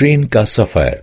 Train का सफ़र।